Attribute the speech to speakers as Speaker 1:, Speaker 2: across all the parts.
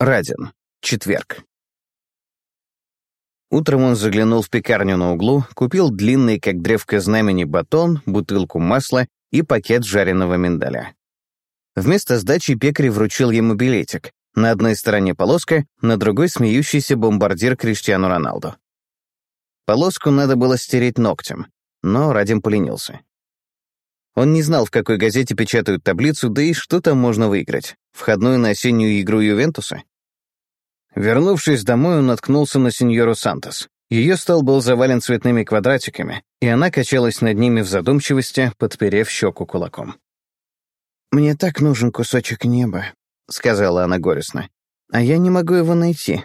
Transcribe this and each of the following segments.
Speaker 1: Радин. Четверг. Утром он заглянул в пекарню на углу, купил длинный, как древко знамени, батон, бутылку масла и пакет жареного миндаля. Вместо сдачи пекарь вручил ему билетик. На одной стороне полоска, на другой смеющийся бомбардир Криштиану Роналду. Полоску надо было стереть ногтем, но Радим поленился. Он не знал, в какой газете печатают таблицу, да и что там можно выиграть. Входную на осеннюю игру Ювентуса? Вернувшись домой, он наткнулся на сеньору Сантос. Ее стол был завален цветными квадратиками, и она качалась над ними в задумчивости, подперев щеку кулаком. «Мне так нужен кусочек неба», — сказала она горестно. «А я не могу его найти.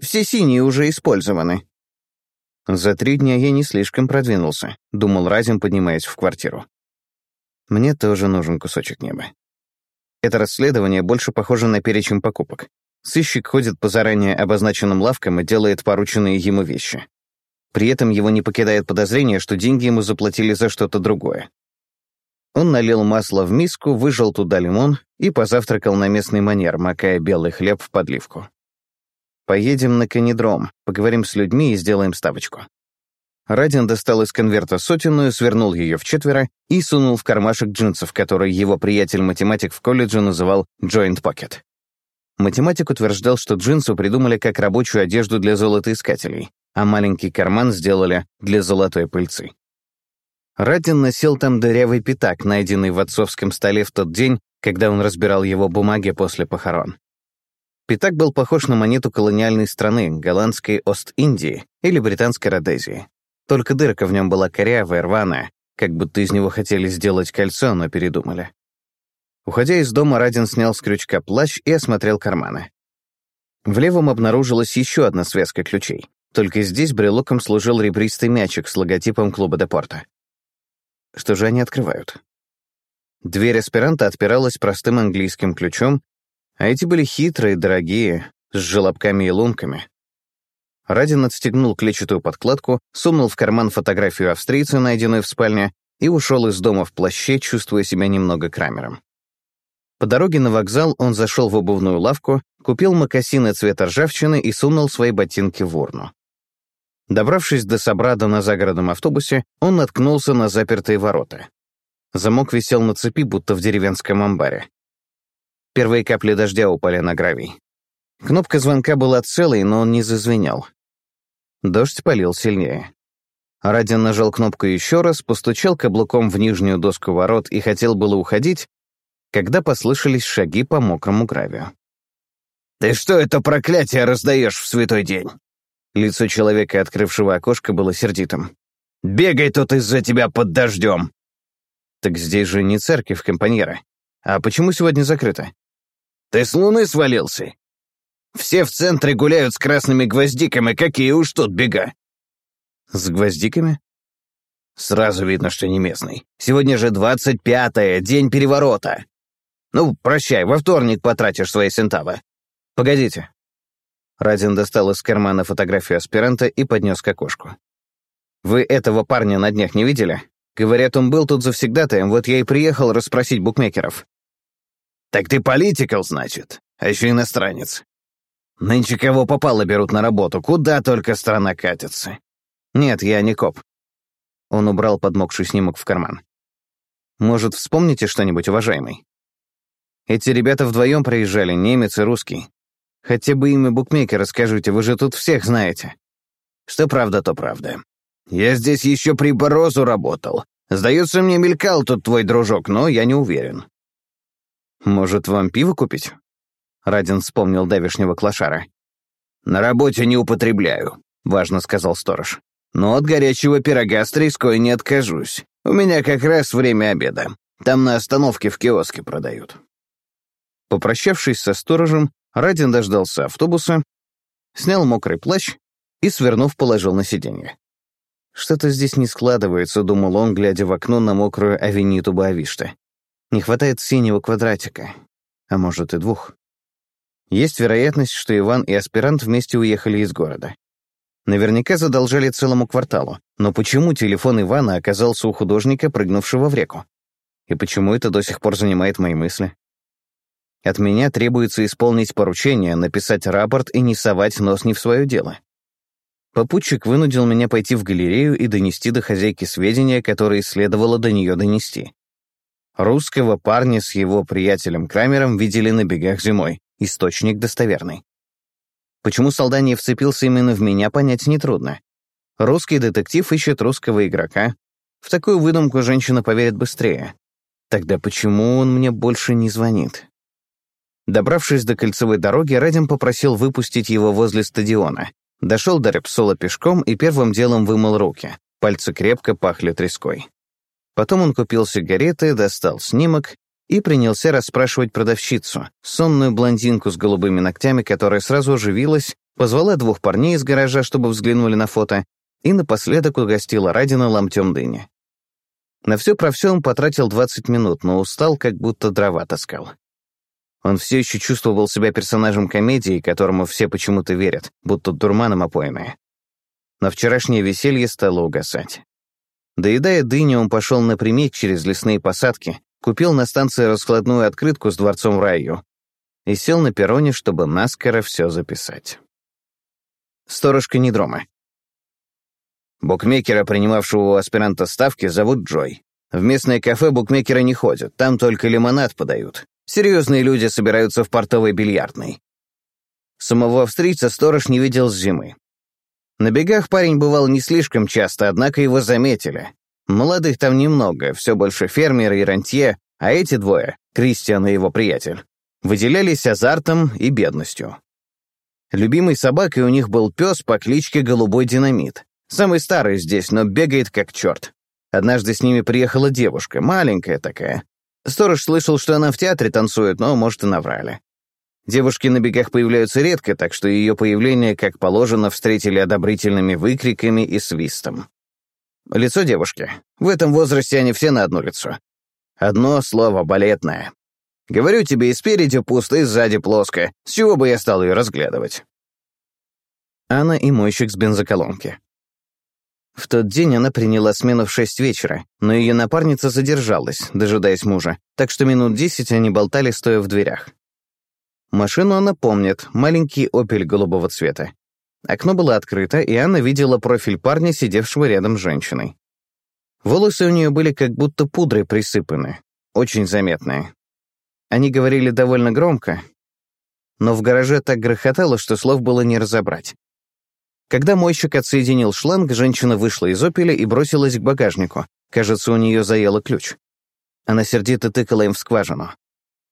Speaker 1: Все синие уже использованы». «За три дня я не слишком продвинулся», — думал Разин, поднимаясь в квартиру. Мне тоже нужен кусочек неба. Это расследование больше похоже на перечень покупок. Сыщик ходит по заранее обозначенным лавкам и делает порученные ему вещи. При этом его не покидает подозрение, что деньги ему заплатили за что-то другое. Он налил масло в миску, выжал туда лимон и позавтракал на местный манер, макая белый хлеб в подливку. «Поедем на канедром, поговорим с людьми и сделаем ставочку». Радин достал из конверта сотенную, свернул ее в четверо и сунул в кармашек джинсов, который его приятель-математик в колледже называл «joint pocket». Математик утверждал, что джинсы придумали как рабочую одежду для золотоискателей, а маленький карман сделали для золотой пыльцы. Радин носил там дырявый пятак, найденный в отцовском столе в тот день, когда он разбирал его бумаги после похорон. Пятак был похож на монету колониальной страны, голландской Ост-Индии или британской Родезии. Только дырка в нем была корявая, рваная, как будто из него хотели сделать кольцо, но передумали. Уходя из дома, Радин снял с крючка плащ и осмотрел карманы. В левом обнаружилась еще одна связка ключей. Только здесь брелоком служил ребристый мячик с логотипом клуба Депорта. Что же они открывают? Дверь аспиранта отпиралась простым английским ключом, а эти были хитрые, дорогие, с желобками и лунками. Радин отстегнул клетчатую подкладку, сунул в карман фотографию австрийца, найденную в спальне, и ушел из дома в плаще, чувствуя себя немного крамером. По дороге на вокзал он зашел в обувную лавку, купил мокасины цвета ржавчины и сунул свои ботинки в урну. Добравшись до Собрада на загородном автобусе, он наткнулся на запертые ворота. Замок висел на цепи, будто в деревенском амбаре. Первые капли дождя упали на гравий. Кнопка звонка была целой, но он не зазвенел. Дождь полил сильнее. Радин нажал кнопку еще раз, постучал каблуком в нижнюю доску ворот и хотел было уходить, когда послышались шаги по мокрому гравию. «Ты что это проклятие раздаешь в святой день?» Лицо человека, открывшего окошко, было сердитым. «Бегай тут из-за тебя под дождем!» «Так здесь же не церковь, компаньера. А почему сегодня закрыто?» «Ты с луны свалился? Все в центре гуляют с красными гвоздиками, какие уж тут бега». «С гвоздиками?» «Сразу видно, что не местный. Сегодня же двадцать пятое, день переворота. Ну, прощай, во вторник потратишь свои сентавы. Погодите». Радин достал из кармана фотографию аспиранта и поднес к окошку. «Вы этого парня на днях не видели? Говорят, он был тут завсегдатаем, вот я и приехал расспросить букмекеров». «Так ты политикал, значит, а еще иностранец. Нынче кого попало берут на работу, куда только страна катится. Нет, я не коп. Он убрал подмокший снимок в карман. Может, вспомните что-нибудь, уважаемый? Эти ребята вдвоем проезжали, немец и русский. Хотя бы имя букмекера скажите, вы же тут всех знаете. Что правда, то правда. Я здесь еще при Борозу работал. Сдается мне, мелькал тут твой дружок, но я не уверен. Может, вам пиво купить? Радин вспомнил давешнего клошара. «На работе не употребляю», — важно сказал сторож. «Но от горячего пирога с треской не откажусь. У меня как раз время обеда. Там на остановке в киоске продают». Попрощавшись со сторожем, Радин дождался автобуса, снял мокрый плащ и, свернув, положил на сиденье. «Что-то здесь не складывается», — думал он, глядя в окно на мокрую авениту Боавиште. «Не хватает синего квадратика, а может и двух». Есть вероятность, что Иван и аспирант вместе уехали из города. Наверняка задолжали целому кварталу, но почему телефон Ивана оказался у художника, прыгнувшего в реку? И почему это до сих пор занимает мои мысли? От меня требуется исполнить поручение, написать рапорт и не совать нос не в свое дело. Попутчик вынудил меня пойти в галерею и донести до хозяйки сведения, которые следовало до нее донести. Русского парня с его приятелем Крамером видели на бегах зимой. Источник достоверный. Почему Солданий вцепился именно в меня, понять нетрудно. Русский детектив ищет русского игрока. В такую выдумку женщина поверит быстрее. Тогда почему он мне больше не звонит? Добравшись до кольцевой дороги, Радим попросил выпустить его возле стадиона. Дошел до Репсола пешком и первым делом вымыл руки. Пальцы крепко пахли треской. Потом он купил сигареты, достал снимок и принялся расспрашивать продавщицу, сонную блондинку с голубыми ногтями, которая сразу оживилась, позвала двух парней из гаража, чтобы взглянули на фото, и напоследок угостила Радина ломтем дыни. На все про все он потратил 20 минут, но устал, как будто дрова таскал. Он все еще чувствовал себя персонажем комедии, которому все почему-то верят, будто дурманом опоенные. Но вчерашнее веселье стало угасать. Доедая дыню, он пошел напрямик через лесные посадки, купил на станции раскладную открытку с дворцом Раю и сел на перроне, чтобы наскоро все записать. Сторожка Недрома. Букмекера, принимавшего у аспиранта ставки, зовут Джой. В местное кафе букмекеры не ходят, там только лимонад подают. Серьезные люди собираются в портовой бильярдной. Самого австрийца сторож не видел с зимы. На бегах парень бывал не слишком часто, однако его заметили. Молодых там немного, все больше фермеры и рантье, а эти двое, Кристиан и его приятель, выделялись азартом и бедностью. Любимой собакой у них был пес по кличке Голубой Динамит. Самый старый здесь, но бегает как черт. Однажды с ними приехала девушка, маленькая такая. Сторож слышал, что она в театре танцует, но, может, и наврали. Девушки на бегах появляются редко, так что ее появление, как положено, встретили одобрительными выкриками и свистом. Лицо девушки. В этом возрасте они все на одно лицо. Одно слово балетное. Говорю тебе, и спереди пусто, и сзади плоско. С чего бы я стал ее разглядывать? Анна и мойщик с бензоколонки. В тот день она приняла смену в шесть вечера, но ее напарница задержалась, дожидаясь мужа, так что минут десять они болтали, стоя в дверях. Машину она помнит, маленький «Опель» голубого цвета. Окно было открыто, и Анна видела профиль парня, сидевшего рядом с женщиной. Волосы у нее были как будто пудрой присыпаны, очень заметные. Они говорили довольно громко, но в гараже так грохотало, что слов было не разобрать. Когда мойщик отсоединил шланг, женщина вышла из «Опеля» и бросилась к багажнику. Кажется, у нее заело ключ. Она сердито тыкала им в скважину.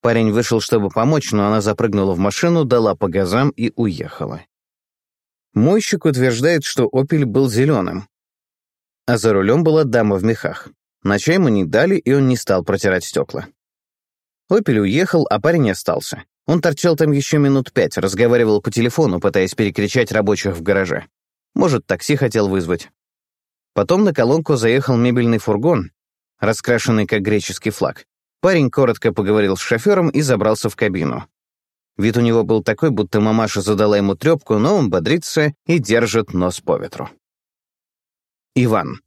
Speaker 1: Парень вышел, чтобы помочь, но она запрыгнула в машину, дала по газам и уехала. Мойщик утверждает, что «Опель» был зеленым. А за рулем была дама в мехах. На чай не дали, и он не стал протирать стекла. «Опель» уехал, а парень остался. Он торчал там еще минут пять, разговаривал по телефону, пытаясь перекричать рабочих в гараже. Может, такси хотел вызвать. Потом на колонку заехал мебельный фургон, раскрашенный как греческий флаг. Парень коротко поговорил с шофером и забрался в кабину. Вид у него был такой, будто мамаша задала ему трепку, но он бодрится и держит нос по ветру. Иван.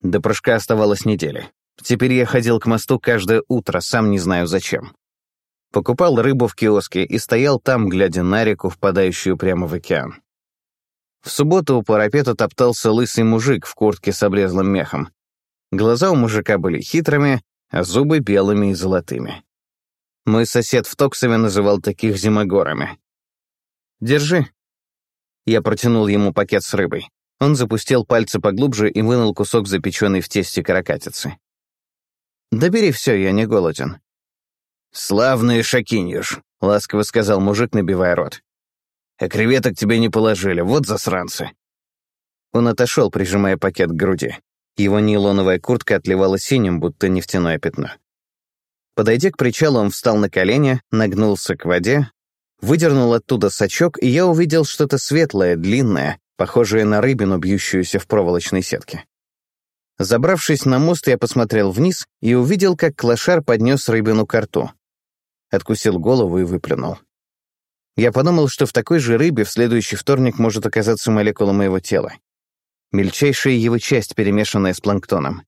Speaker 1: До прыжка оставалось недели. Теперь я ходил к мосту каждое утро, сам не знаю зачем. Покупал рыбу в киоске и стоял там, глядя на реку, впадающую прямо в океан. В субботу у парапета топтался лысый мужик в куртке с облезлым мехом. Глаза у мужика были хитрыми, а зубы белыми и золотыми. Мой сосед в Токсове называл таких зимогорами. «Держи». Я протянул ему пакет с рыбой. Он запустил пальцы поглубже и вынул кусок запеченной в тесте каракатицы. «Да бери все, я не голоден. «Славные шакиньюш», — ласково сказал мужик, набивая рот. «А креветок тебе не положили, вот засранцы». Он отошел, прижимая пакет к груди. Его нейлоновая куртка отливала синим, будто нефтяное пятно. Подойдя к причалу, он встал на колени, нагнулся к воде, выдернул оттуда сачок, и я увидел что-то светлое, длинное, похожее на рыбину, бьющуюся в проволочной сетке. Забравшись на мост, я посмотрел вниз и увидел, как клошар поднес рыбину к рту откусил голову и выплюнул. Я подумал, что в такой же рыбе в следующий вторник может оказаться молекула моего тела. Мельчайшая его часть, перемешанная с планктоном.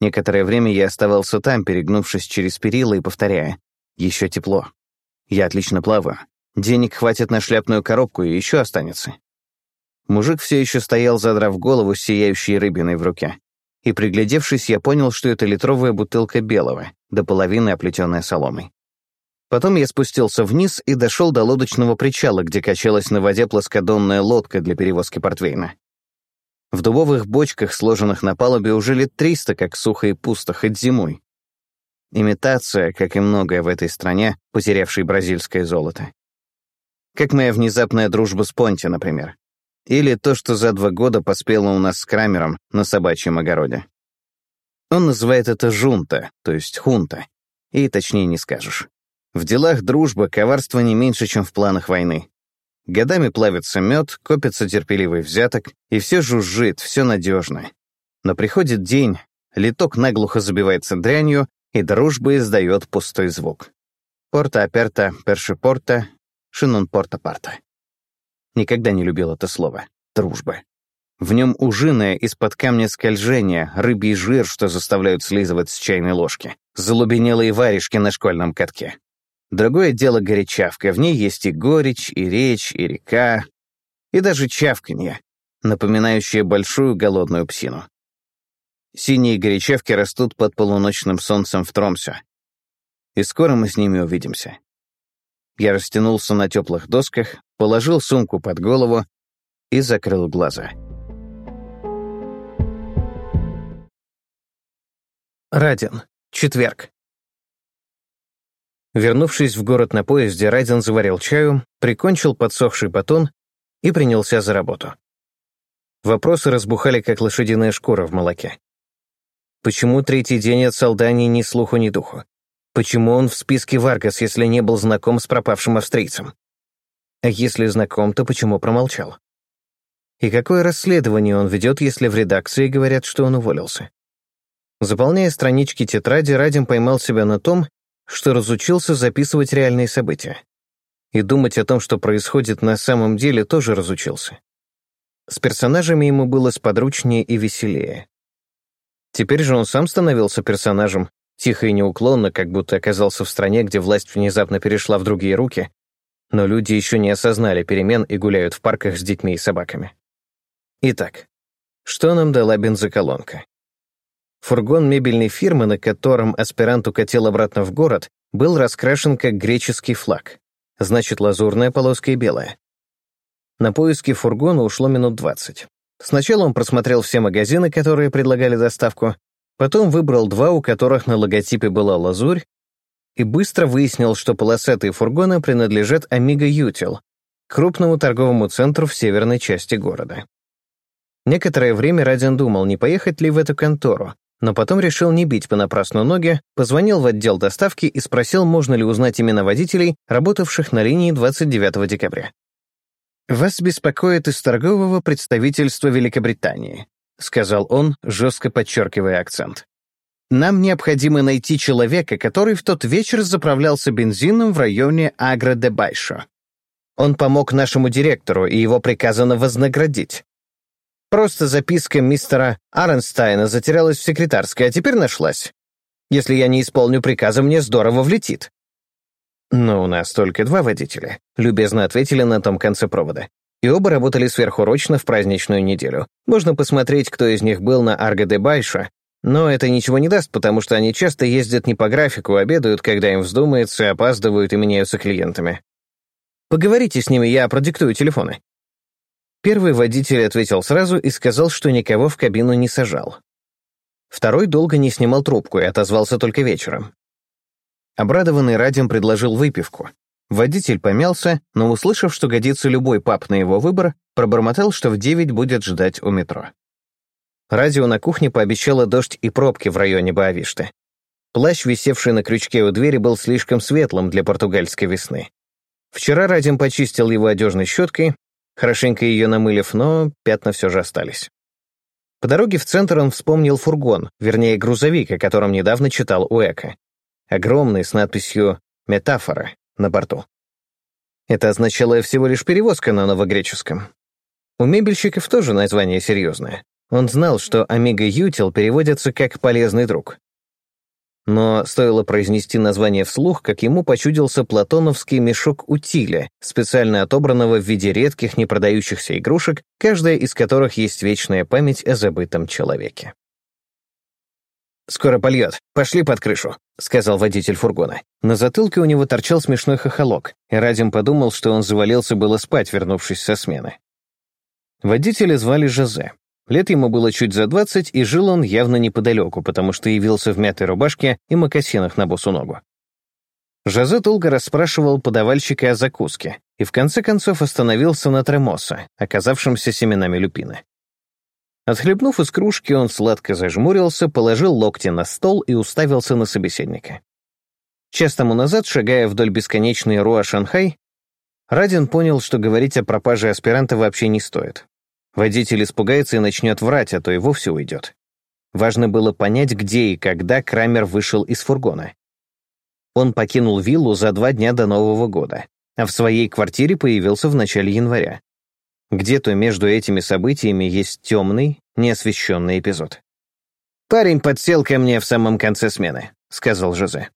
Speaker 1: Некоторое время я оставался там, перегнувшись через перила и повторяя. Еще тепло. Я отлично плаваю. Денег хватит на шляпную коробку и еще останется. Мужик все еще стоял, задрав голову с сияющей рыбиной в руке. И приглядевшись, я понял, что это литровая бутылка белого, до половины оплетенная соломой. Потом я спустился вниз и дошел до лодочного причала, где качалась на воде плоскодонная лодка для перевозки портвейна. В дубовых бочках, сложенных на палубе, уже лет триста, как сухо и пусто, хоть зимой. Имитация, как и многое в этой стране, потерявшей бразильское золото. Как моя внезапная дружба с Понти, например. Или то, что за два года поспело у нас с Крамером на собачьем огороде. Он называет это жунта, то есть хунта. И точнее не скажешь. В делах дружба коварство не меньше, чем в планах войны. Годами плавится мед, копится терпеливый взяток, и все жужжит, все надежно. Но приходит день, литок наглухо забивается дрянью, и дружба издает пустой звук. Порта аперта, першипорта, шинон порта парта. Никогда не любил это слово. Дружба. В нем ужиное из-под камня скольжения, рыбий жир, что заставляют слизывать с чайной ложки, залубенелые варежки на школьном катке. Другое дело горячавка, в ней есть и горечь, и речь, и река, и даже чавканье, напоминающее большую голодную псину. Синие горячавки растут под полуночным солнцем в Тромсе. И скоро мы с ними увидимся. Я растянулся на теплых досках, положил сумку под голову и закрыл глаза. Радин. Четверг. Вернувшись в город на поезде, Райден заварил чаю, прикончил подсохший батон и принялся за работу. Вопросы разбухали, как лошадиная шкура в молоке. Почему третий день от Салдани ни слуху, ни духу? Почему он в списке Варгас, если не был знаком с пропавшим австрийцем? А если знаком, то почему промолчал? И какое расследование он ведет, если в редакции говорят, что он уволился? Заполняя странички тетради, Радим поймал себя на том, что разучился записывать реальные события. И думать о том, что происходит на самом деле, тоже разучился. С персонажами ему было сподручнее и веселее. Теперь же он сам становился персонажем, тихо и неуклонно, как будто оказался в стране, где власть внезапно перешла в другие руки, но люди еще не осознали перемен и гуляют в парках с детьми и собаками. Итак, что нам дала бензоколонка? Фургон мебельной фирмы, на котором аспирант укатил обратно в город, был раскрашен как греческий флаг. Значит, лазурная полоска и белая. На поиски фургона ушло минут двадцать. Сначала он просмотрел все магазины, которые предлагали доставку, потом выбрал два, у которых на логотипе была лазурь, и быстро выяснил, что полосатые фургоны принадлежат Amiga Util, крупному торговому центру в северной части города. Некоторое время Радин думал, не поехать ли в эту контору, но потом решил не бить понапрасну ноги, позвонил в отдел доставки и спросил, можно ли узнать имена водителей, работавших на линии 29 декабря. «Вас беспокоит из торгового представительства Великобритании», сказал он, жестко подчеркивая акцент. «Нам необходимо найти человека, который в тот вечер заправлялся бензином в районе Агро-де-Байшо. Он помог нашему директору, и его приказано вознаградить. Просто записка мистера Аренстайна затерялась в секретарской, а теперь нашлась. Если я не исполню приказа, мне здорово влетит». «Но у нас только два водителя», — любезно ответили на том конце провода. И оба работали сверхурочно в праздничную неделю. Можно посмотреть, кто из них был на Арго де Байша, но это ничего не даст, потому что они часто ездят не по графику, обедают, когда им вздумается, опаздывают и меняются клиентами. Поговорите с ними, я продиктую телефоны. Первый водитель ответил сразу и сказал, что никого в кабину не сажал. Второй долго не снимал трубку и отозвался только вечером. Обрадованный Радим предложил выпивку. Водитель помялся, но, услышав, что годится любой пап на его выбор, пробормотал, что в девять будет ждать у метро. Радио на кухне пообещало дождь и пробки в районе Боавишты. Плащ, висевший на крючке у двери, был слишком светлым для португальской весны. Вчера Радим почистил его одежной щеткой, хорошенько ее намылив, но пятна все же остались. По дороге в центр он вспомнил фургон, вернее, грузовик, о котором недавно читал у. Огромный, с надписью «Метафора» на борту. Это означало всего лишь перевозка на новогреческом. У мебельщиков тоже название серьезное. Он знал, что Amiga Util переводится как «полезный друг». Но стоило произнести название вслух, как ему почудился платоновский мешок утиля, специально отобранного в виде редких непродающихся игрушек, каждая из которых есть вечная память о забытом человеке. «Скоро польет. Пошли под крышу», — сказал водитель фургона. На затылке у него торчал смешной хохолок, и Радим подумал, что он завалился было спать, вернувшись со смены. Водителя звали Жозе. Лет ему было чуть за двадцать, и жил он явно неподалеку, потому что явился в мятой рубашке и мокасинах на босу ногу. Жозе долго расспрашивал подавальщика о закуске и в конце концов остановился на тремоса, оказавшемся семенами люпины. Отхлебнув из кружки, он сладко зажмурился, положил локти на стол и уставился на собеседника. Час тому назад, шагая вдоль бесконечной Руа-Шанхай, Радин понял, что говорить о пропаже аспиранта вообще не стоит. Водитель испугается и начнет врать, а то и вовсе уйдет. Важно было понять, где и когда Крамер вышел из фургона. Он покинул виллу за два дня до Нового года, а в своей квартире появился в начале января. Где-то между этими событиями есть темный, неосвещенный эпизод. «Парень подсел ко мне в самом конце смены», — сказал Жозе.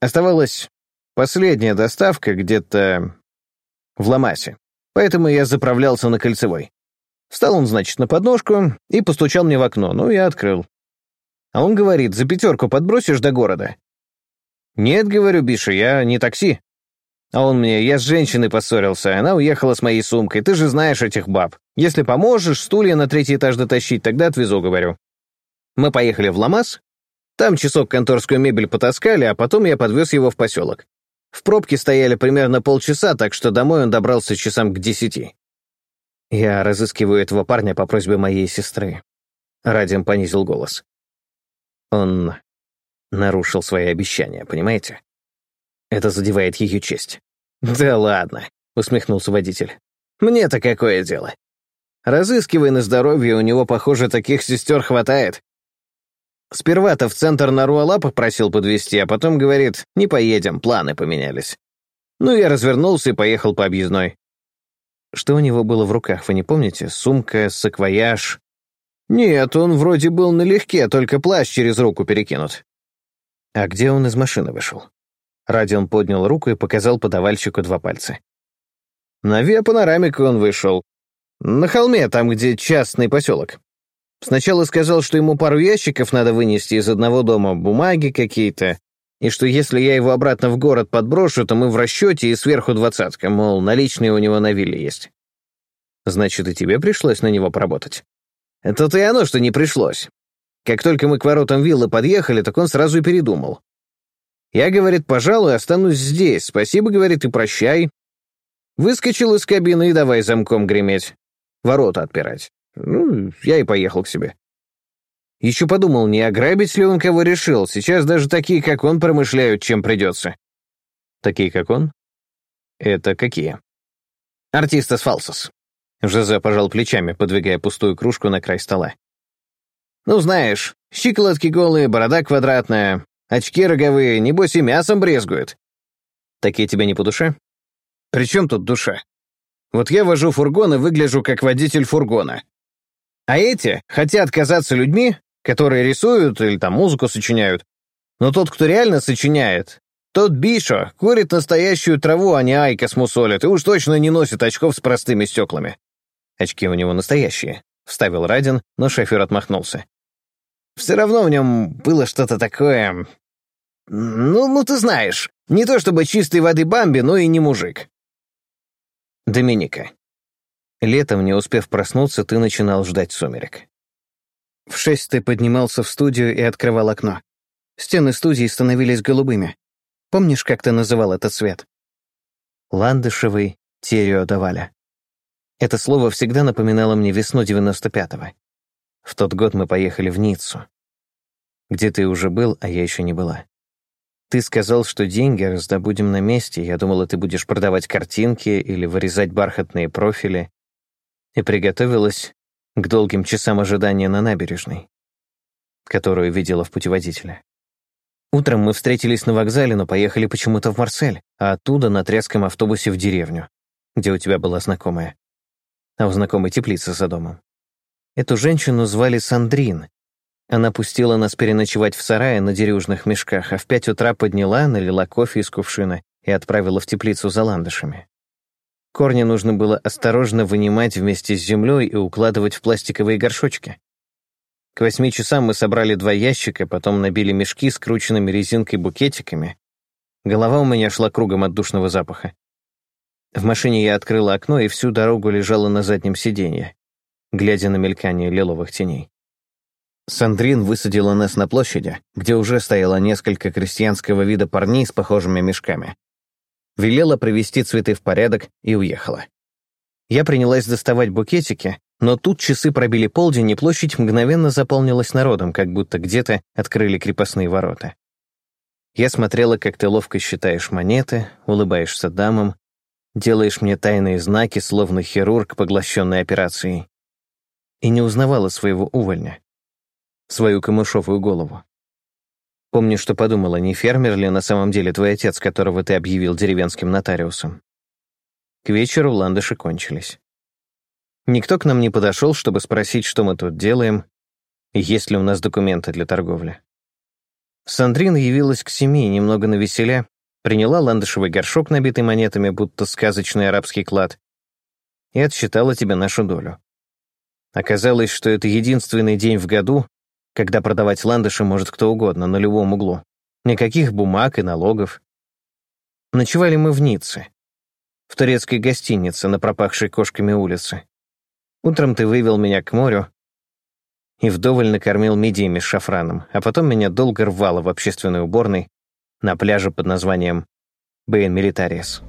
Speaker 1: Оставалась последняя доставка где-то в Ламасе, поэтому я заправлялся на кольцевой. Встал он, значит, на подножку и постучал мне в окно, ну, я открыл. А он говорит, за пятерку подбросишь до города? Нет, говорю, Биша, я не такси. А он мне, я с женщиной поссорился, она уехала с моей сумкой, ты же знаешь этих баб. Если поможешь, стулья на третий этаж дотащить, тогда отвезу, говорю. Мы поехали в Ламас, там часок конторскую мебель потаскали, а потом я подвез его в поселок. В пробке стояли примерно полчаса, так что домой он добрался часам к десяти. Я разыскиваю этого парня по просьбе моей сестры. Радим понизил голос. Он нарушил свои обещания, понимаете? Это задевает ее честь. «Да ладно», — усмехнулся водитель. «Мне-то какое дело? Разыскивай на здоровье, у него, похоже, таких сестер хватает. Сперва-то в центр на Руалапах просил подвезти, а потом говорит, не поедем, планы поменялись. Ну, я развернулся и поехал по объездной. Что у него было в руках, вы не помните? Сумка, саквояж? Нет, он вроде был налегке, только плащ через руку перекинут. А где он из машины вышел? Радион поднял руку и показал подавальщику два пальца. На Виа-панорамику он вышел. На холме, там, где частный поселок. Сначала сказал, что ему пару ящиков надо вынести из одного дома, бумаги какие-то, и что если я его обратно в город подброшу, то мы в расчете и сверху двадцатка, мол, наличные у него на вилле есть. Значит, и тебе пришлось на него поработать. Это-то и оно, что не пришлось. Как только мы к воротам виллы подъехали, так он сразу и передумал. Я, говорит, пожалуй, останусь здесь. Спасибо, говорит, и прощай. Выскочил из кабины и давай замком греметь. Ворота отпирать. Ну, я и поехал к себе. Еще подумал, не ограбить ли он кого решил. Сейчас даже такие, как он, промышляют, чем придется. Такие, как он? Это какие? Артистас фалсос. Жозе пожал плечами, подвигая пустую кружку на край стола. Ну, знаешь, щиколотки голые, борода квадратная, очки роговые, небось и мясом брезгуют. Такие тебе не по душе? При чем тут душа? Вот я вожу фургон и выгляжу как водитель фургона. А эти хотят казаться людьми, которые рисуют или там музыку сочиняют. Но тот, кто реально сочиняет, тот Бишо курит настоящую траву, а не айкос мусолит, и уж точно не носит очков с простыми стеклами. Очки у него настоящие, — вставил Радин, но шофер отмахнулся. Все равно в нем было что-то такое... Ну, ну ты знаешь, не то чтобы чистой воды Бамби, но и не мужик. Доминика. Летом, не успев проснуться, ты начинал ждать сумерек. В шесть ты поднимался в студию и открывал окно. Стены студии становились голубыми. Помнишь, как ты называл этот цвет? Ландышевый тереодоваля. Это слово всегда напоминало мне весну 95-го. В тот год мы поехали в Ниццу. Где ты уже был, а я еще не была. Ты сказал, что деньги раздобудем на месте. Я думала, ты будешь продавать картинки или вырезать бархатные профили и приготовилась к долгим часам ожидания на набережной, которую видела в путеводителе. Утром мы встретились на вокзале, но поехали почему-то в Марсель, а оттуда на тряском автобусе в деревню, где у тебя была знакомая. А у знакомой теплица за домом. Эту женщину звали Сандрин, Она пустила нас переночевать в сарае на дерюжных мешках, а в пять утра подняла, налила кофе из кувшина и отправила в теплицу за ландышами. Корни нужно было осторожно вынимать вместе с землей и укладывать в пластиковые горшочки. К восьми часам мы собрали два ящика, потом набили мешки с крученными резинкой букетиками. Голова у меня шла кругом от душного запаха. В машине я открыла окно и всю дорогу лежала на заднем сиденье, глядя на мелькание лиловых теней. Сандрин высадила нас на площади, где уже стояло несколько крестьянского вида парней с похожими мешками. Велела привести цветы в порядок и уехала. Я принялась доставать букетики, но тут часы пробили полдень, и площадь мгновенно заполнилась народом, как будто где-то открыли крепостные ворота. Я смотрела, как ты ловко считаешь монеты, улыбаешься дамам, делаешь мне тайные знаки, словно хирург, поглощенный операцией. И не узнавала своего увольня, свою камышовую голову. Помню, что подумала, не фермер ли на самом деле твой отец, которого ты объявил деревенским нотариусом. К вечеру ландыши кончились. Никто к нам не подошел, чтобы спросить, что мы тут делаем, и есть ли у нас документы для торговли. Сандрин явилась к семи, немного навеселя, приняла ландышевый горшок, набитый монетами, будто сказочный арабский клад, и отсчитала тебе нашу долю. Оказалось, что это единственный день в году, когда продавать ландыши может кто угодно, на любом углу. Никаких бумаг и налогов. Ночевали мы в Ницце, в турецкой гостинице на пропахшей кошками улице. Утром ты вывел меня к морю и вдоволь накормил мидиями с шафраном, а потом меня долго рвало в общественной уборной на пляже под названием Бейн Милитарис.